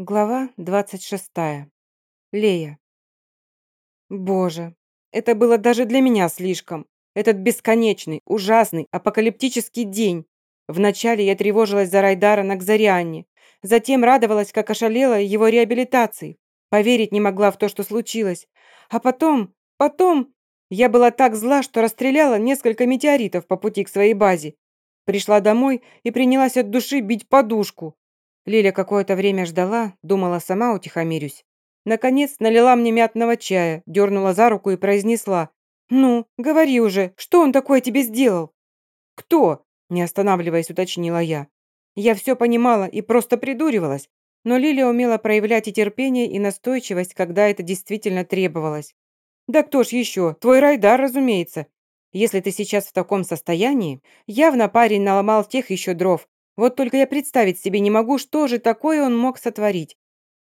Глава 26. Лея. Боже, это было даже для меня слишком. Этот бесконечный, ужасный, апокалиптический день. Вначале я тревожилась за Райдара на Кзарианне. Затем радовалась, как ошалела его реабилитации. Поверить не могла в то, что случилось. А потом, потом... Я была так зла, что расстреляла несколько метеоритов по пути к своей базе. Пришла домой и принялась от души бить подушку. Лиля какое-то время ждала, думала, сама утихомирюсь. Наконец налила мне мятного чая, дернула за руку и произнесла. «Ну, говори уже, что он такое тебе сделал?» «Кто?» – не останавливаясь, уточнила я. Я все понимала и просто придуривалась, но Лилия умела проявлять и терпение, и настойчивость, когда это действительно требовалось. «Да кто ж еще? Твой Райдар, разумеется. Если ты сейчас в таком состоянии, явно парень наломал тех еще дров, вот только я представить себе не могу, что же такое он мог сотворить.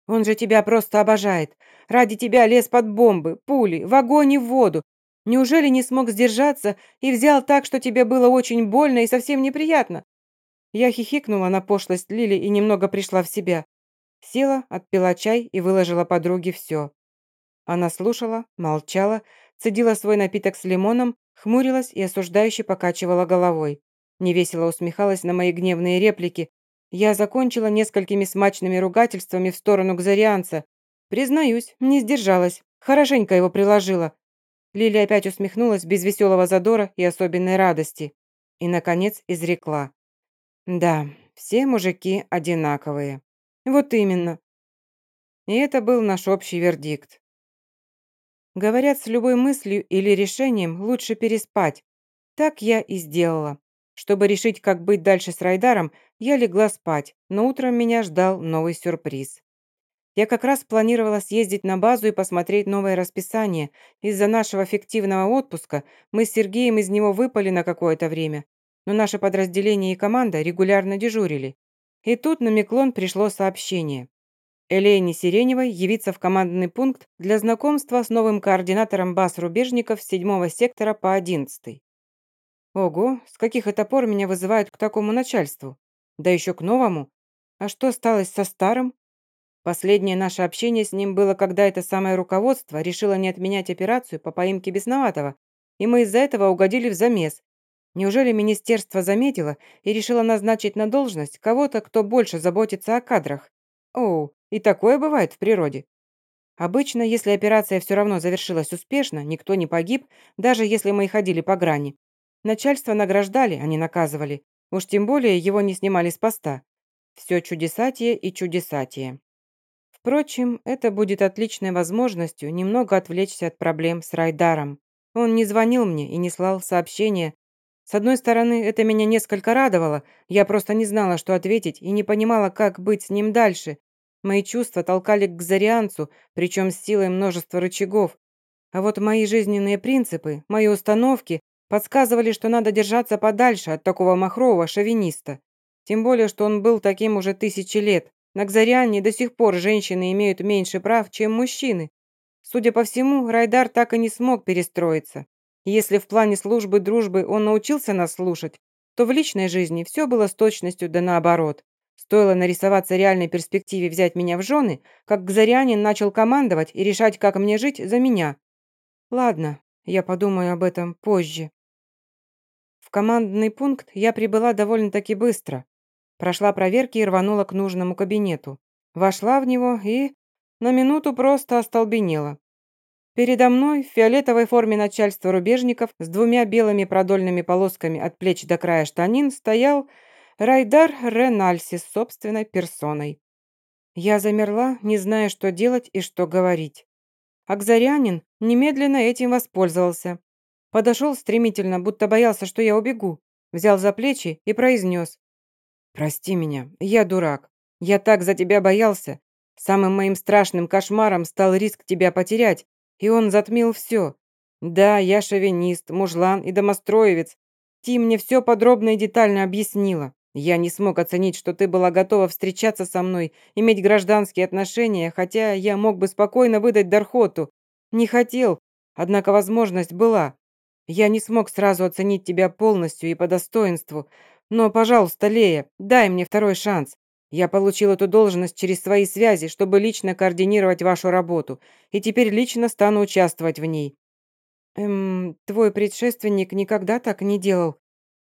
Он же тебя просто обожает. Ради тебя лез под бомбы, пули, в огонь и в воду. Неужели не смог сдержаться и взял так, что тебе было очень больно и совсем неприятно?» Я хихикнула на пошлость Лили и немного пришла в себя. Села, отпила чай и выложила подруге все. Она слушала, молчала, цедила свой напиток с лимоном, хмурилась и осуждающе покачивала головой невесело усмехалась на мои гневные реплики. Я закончила несколькими смачными ругательствами в сторону Кзарианца. Признаюсь, не сдержалась, хорошенько его приложила. Лилия опять усмехнулась без веселого задора и особенной радости. И, наконец, изрекла. «Да, все мужики одинаковые. Вот именно». И это был наш общий вердикт. Говорят, с любой мыслью или решением лучше переспать. Так я и сделала. Чтобы решить, как быть дальше с Райдаром, я легла спать, но утром меня ждал новый сюрприз. Я как раз планировала съездить на базу и посмотреть новое расписание. Из-за нашего фиктивного отпуска мы с Сергеем из него выпали на какое-то время, но наше подразделение и команда регулярно дежурили. И тут на Миклон пришло сообщение. Элейне Сиреневой явиться в командный пункт для знакомства с новым координатором баз рубежников 7 сектора по 11. Ого, с каких это пор меня вызывают к такому начальству? Да еще к новому. А что сталось со старым? Последнее наше общение с ним было, когда это самое руководство решило не отменять операцию по поимке Бесноватого, и мы из-за этого угодили в замес. Неужели министерство заметило и решило назначить на должность кого-то, кто больше заботится о кадрах? Оу, и такое бывает в природе. Обычно, если операция все равно завершилась успешно, никто не погиб, даже если мы и ходили по грани, Начальство награждали, а не наказывали. Уж тем более его не снимали с поста. Все чудесатие и чудесатие. Впрочем, это будет отличной возможностью немного отвлечься от проблем с Райдаром. Он не звонил мне и не слал сообщения. С одной стороны, это меня несколько радовало, я просто не знала, что ответить, и не понимала, как быть с ним дальше. Мои чувства толкали к Зарианцу, причем с силой множества рычагов. А вот мои жизненные принципы, мои установки Подсказывали, что надо держаться подальше от такого махрового шовиниста. Тем более, что он был таким уже тысячи лет. На Кзариане до сих пор женщины имеют меньше прав, чем мужчины. Судя по всему, Райдар так и не смог перестроиться. Если в плане службы дружбы он научился нас слушать, то в личной жизни все было с точностью да наоборот. Стоило нарисоваться реальной перспективе взять меня в жены, как Кзарианин начал командовать и решать, как мне жить за меня. Ладно, я подумаю об этом позже. В командный пункт я прибыла довольно-таки быстро. Прошла проверки и рванула к нужному кабинету. Вошла в него и на минуту просто остолбенела. Передо мной в фиолетовой форме начальства рубежников с двумя белыми продольными полосками от плеч до края штанин стоял Райдар Ренальси с собственной персоной. Я замерла, не зная, что делать и что говорить. Акзарянин немедленно этим воспользовался. Подошел стремительно, будто боялся, что я убегу. Взял за плечи и произнес. «Прости меня, я дурак. Я так за тебя боялся. Самым моим страшным кошмаром стал риск тебя потерять, и он затмил все. Да, я шовинист, мужлан и домостроевец. Ти мне все подробно и детально объяснила. Я не смог оценить, что ты была готова встречаться со мной, иметь гражданские отношения, хотя я мог бы спокойно выдать Дархоту. Не хотел, однако возможность была. Я не смог сразу оценить тебя полностью и по достоинству, но, пожалуйста, Лея, дай мне второй шанс. Я получил эту должность через свои связи, чтобы лично координировать вашу работу, и теперь лично стану участвовать в ней». «Эм, твой предшественник никогда так не делал?»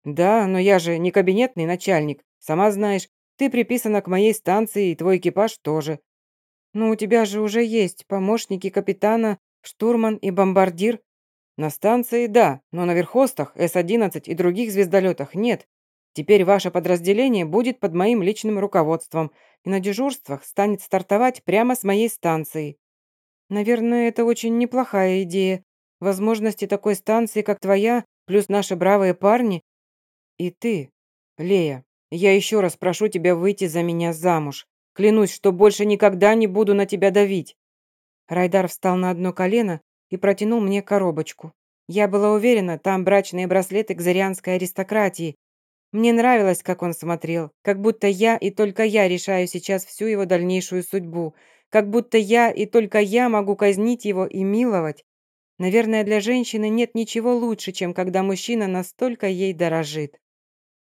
«Да, но я же не кабинетный начальник. Сама знаешь, ты приписана к моей станции, и твой экипаж тоже». «Ну, у тебя же уже есть помощники капитана, штурман и бомбардир». «На станции, да, но на верхостах, С-11 и других звездолетах нет. Теперь ваше подразделение будет под моим личным руководством и на дежурствах станет стартовать прямо с моей станции. Наверное, это очень неплохая идея. Возможности такой станции, как твоя, плюс наши бравые парни. И ты, Лея, я еще раз прошу тебя выйти за меня замуж. Клянусь, что больше никогда не буду на тебя давить. Райдар встал на одно колено и протянул мне коробочку. Я была уверена, там брачные браслеты кзарианской аристократии, мне нравилось, как он смотрел, как будто я и только я решаю сейчас всю его дальнейшую судьбу, как будто я и только я могу казнить его и миловать. Наверное, для женщины нет ничего лучше, чем когда мужчина настолько ей дорожит.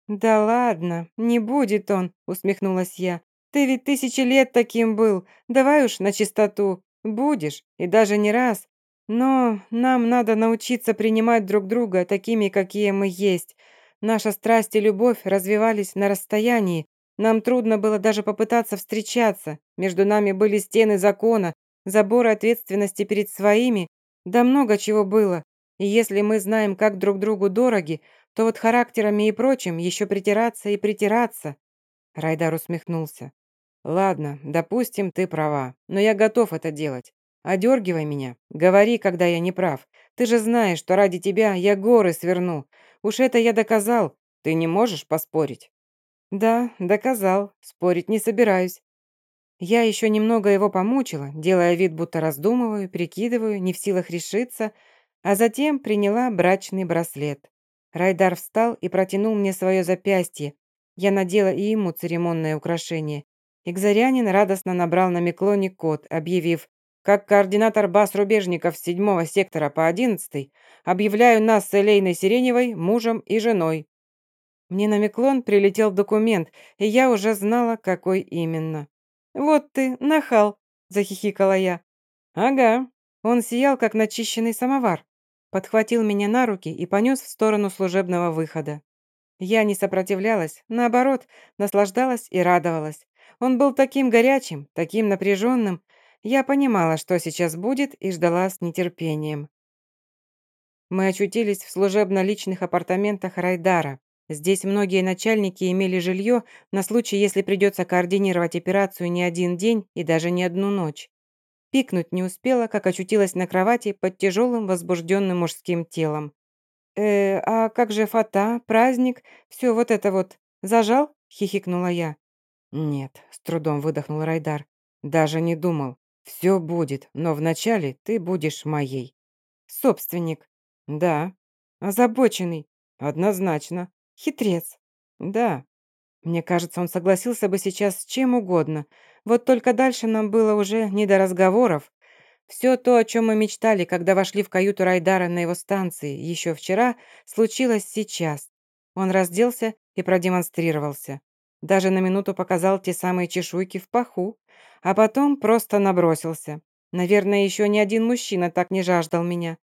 «Да ладно, не будет он», — усмехнулась я. «Ты ведь тысячи лет таким был. Давай уж на чистоту. Будешь, и даже не раз. Но нам надо научиться принимать друг друга такими, какие мы есть. Наша страсть и любовь развивались на расстоянии. Нам трудно было даже попытаться встречаться. Между нами были стены закона, заборы ответственности перед своими. Да много чего было. И если мы знаем, как друг другу дороги, то вот характерами и прочим еще притираться и притираться». Райдар усмехнулся. «Ладно, допустим, ты права, но я готов это делать. Одергивай меня, говори, когда я не прав. Ты же знаешь, что ради тебя я горы сверну. Уж это я доказал. Ты не можешь поспорить?» «Да, доказал. Спорить не собираюсь». Я еще немного его помучила, делая вид, будто раздумываю, прикидываю, не в силах решиться, а затем приняла брачный браслет. Райдар встал и протянул мне свое запястье. Я надела и ему церемонное украшение. Игзарянин радостно набрал на Меклоне код, объявив как координатор баз рубежников седьмого сектора по одиннадцатый объявляю нас с Элейной Сиреневой мужем и женой». Мне на Меклон прилетел документ, и я уже знала, какой именно. «Вот ты, нахал!» – захихикала я. «Ага». Он сиял, как начищенный самовар. Подхватил меня на руки и понес в сторону служебного выхода. Я не сопротивлялась, наоборот, наслаждалась и радовалась. Он был таким горячим, таким напряженным, я понимала, что сейчас будет, и ждала с нетерпением. Мы очутились в служебно-личных апартаментах Райдара. Здесь многие начальники имели жилье на случай, если придется координировать операцию не один день и даже не одну ночь. Пикнуть не успела, как очутилась на кровати под тяжелым возбужденным мужским телом. «Э, а как же фата, праздник, все вот это вот, зажал?» – хихикнула я. «Нет», – с трудом выдохнул Райдар. «Даже не думал. «Все будет, но вначале ты будешь моей». «Собственник». «Да». «Озабоченный». «Однозначно». «Хитрец». «Да». Мне кажется, он согласился бы сейчас с чем угодно. Вот только дальше нам было уже не до разговоров. Все то, о чем мы мечтали, когда вошли в каюту Райдара на его станции еще вчера, случилось сейчас. Он разделся и продемонстрировался. Даже на минуту показал те самые чешуйки в паху а потом просто набросился. Наверное, еще ни один мужчина так не жаждал меня.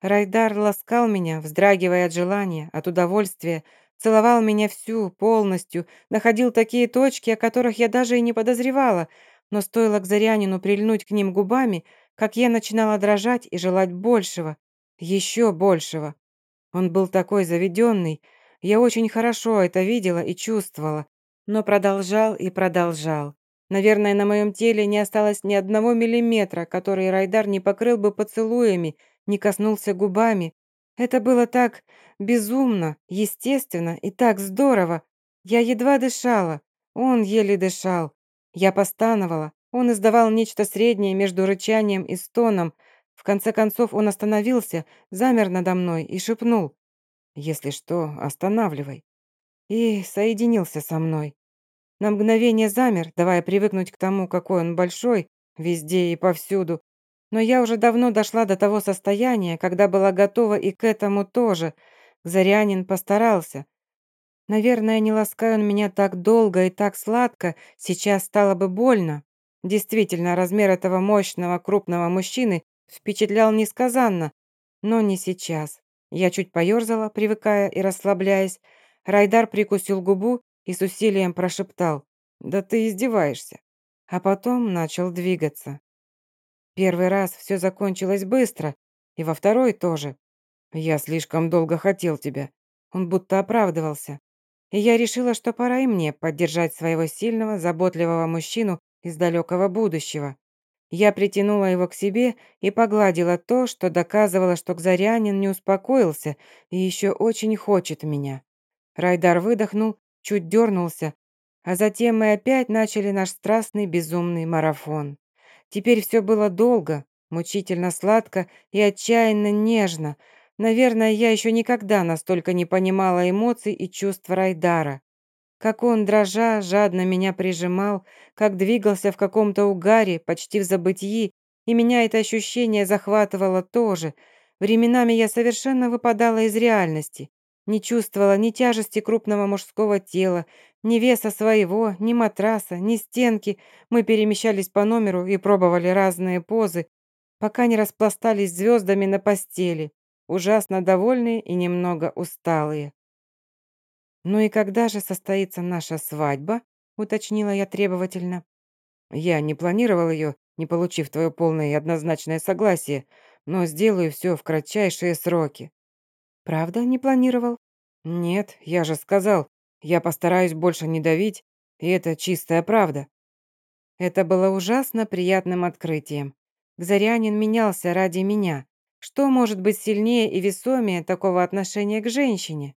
Райдар ласкал меня, вздрагивая от желания, от удовольствия, целовал меня всю, полностью, находил такие точки, о которых я даже и не подозревала, но стоило к Зарянину прильнуть к ним губами, как я начинала дрожать и желать большего, еще большего. Он был такой заведенный, я очень хорошо это видела и чувствовала, но продолжал и продолжал. Наверное, на моем теле не осталось ни одного миллиметра, который Райдар не покрыл бы поцелуями, не коснулся губами. Это было так безумно, естественно и так здорово. Я едва дышала, он еле дышал. Я постановала, он издавал нечто среднее между рычанием и стоном. В конце концов он остановился, замер надо мной и шепнул. «Если что, останавливай». И соединился со мной. На мгновение замер, давая привыкнуть к тому, какой он большой, везде и повсюду. Но я уже давно дошла до того состояния, когда была готова и к этому тоже. Зарянин постарался. Наверное, не лаская он меня так долго и так сладко, сейчас стало бы больно. Действительно, размер этого мощного, крупного мужчины впечатлял несказанно, но не сейчас. Я чуть поерзала, привыкая и расслабляясь. Райдар прикусил губу и с усилием прошептал «Да ты издеваешься!» А потом начал двигаться. Первый раз все закончилось быстро, и во второй тоже. Я слишком долго хотел тебя. Он будто оправдывался. И я решила, что пора и мне поддержать своего сильного, заботливого мужчину из далекого будущего. Я притянула его к себе и погладила то, что доказывало, что Кзарянин не успокоился и еще очень хочет меня. Райдар выдохнул, чуть дернулся, а затем мы опять начали наш страстный безумный марафон. Теперь все было долго, мучительно сладко и отчаянно нежно, Наверное, я еще никогда настолько не понимала эмоций и чувств Райдара. Как он, дрожа, жадно меня прижимал, как двигался в каком-то угаре, почти в забытии, и меня это ощущение захватывало тоже. Временами я совершенно выпадала из реальности. Не чувствовала ни тяжести крупного мужского тела, ни веса своего, ни матраса, ни стенки. Мы перемещались по номеру и пробовали разные позы, пока не распластались звездами на постели ужасно довольные и немного усталые. «Ну и когда же состоится наша свадьба?» — уточнила я требовательно. «Я не планировал ее, не получив твое полное и однозначное согласие, но сделаю все в кратчайшие сроки». «Правда не планировал?» «Нет, я же сказал, я постараюсь больше не давить, и это чистая правда». Это было ужасно приятным открытием. Гзарянин менялся ради меня. Что может быть сильнее и весомее такого отношения к женщине?